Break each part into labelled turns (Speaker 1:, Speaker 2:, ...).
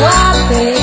Speaker 1: how I.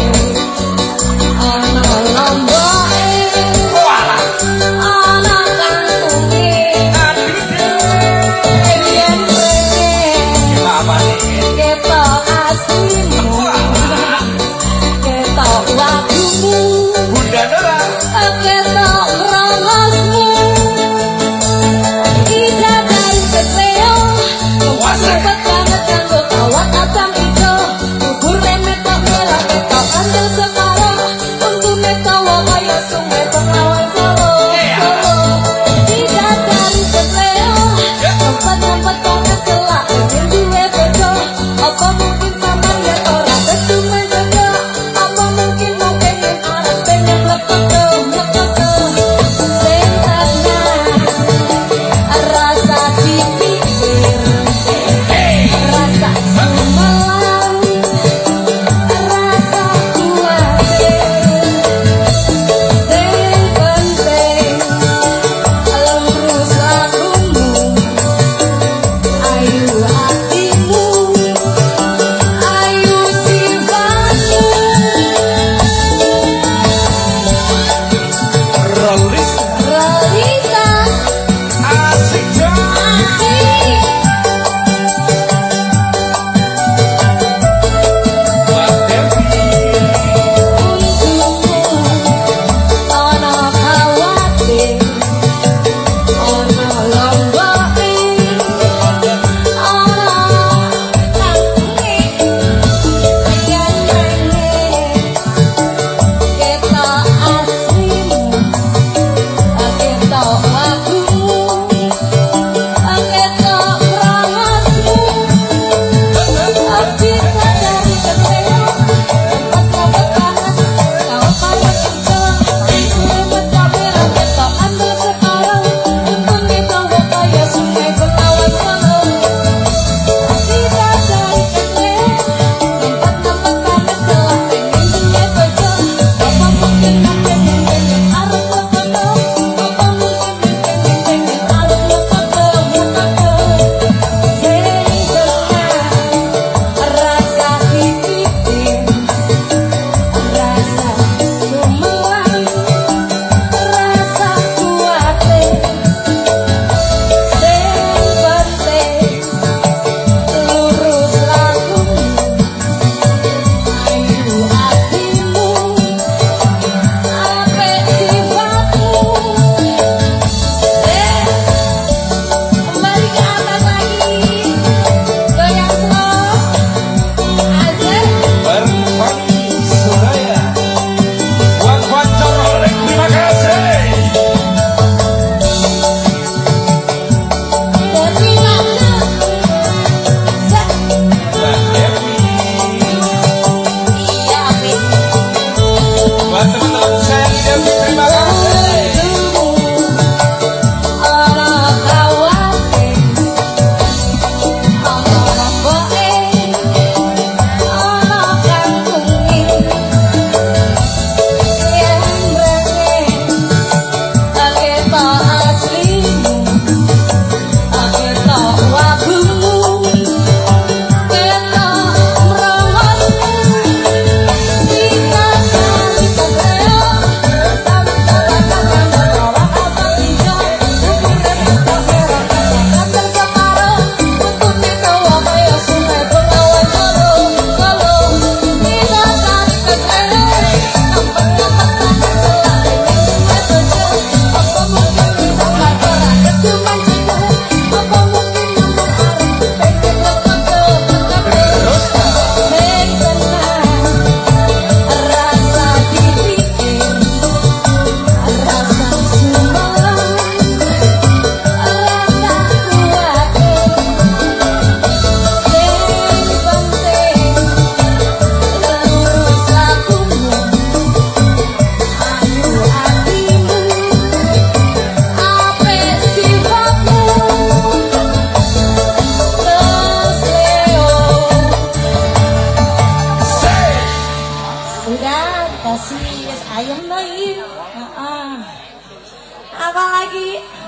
Speaker 1: awal lagi.